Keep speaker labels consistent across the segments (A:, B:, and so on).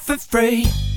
A: for free.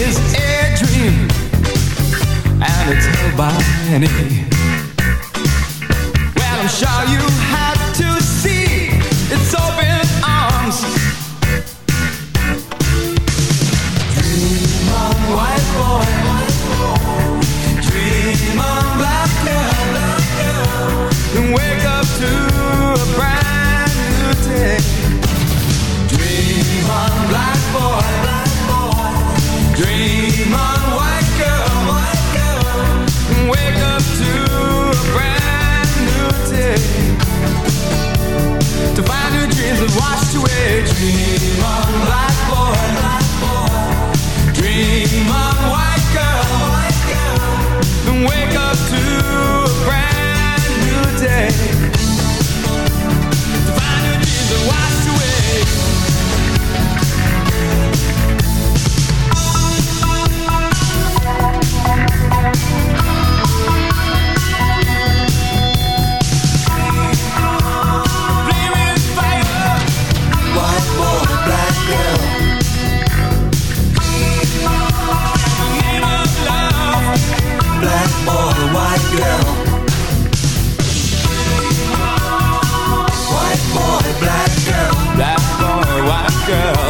B: Is
C: a
B: dream, and it's held by many. Well, I'm sure you had girl.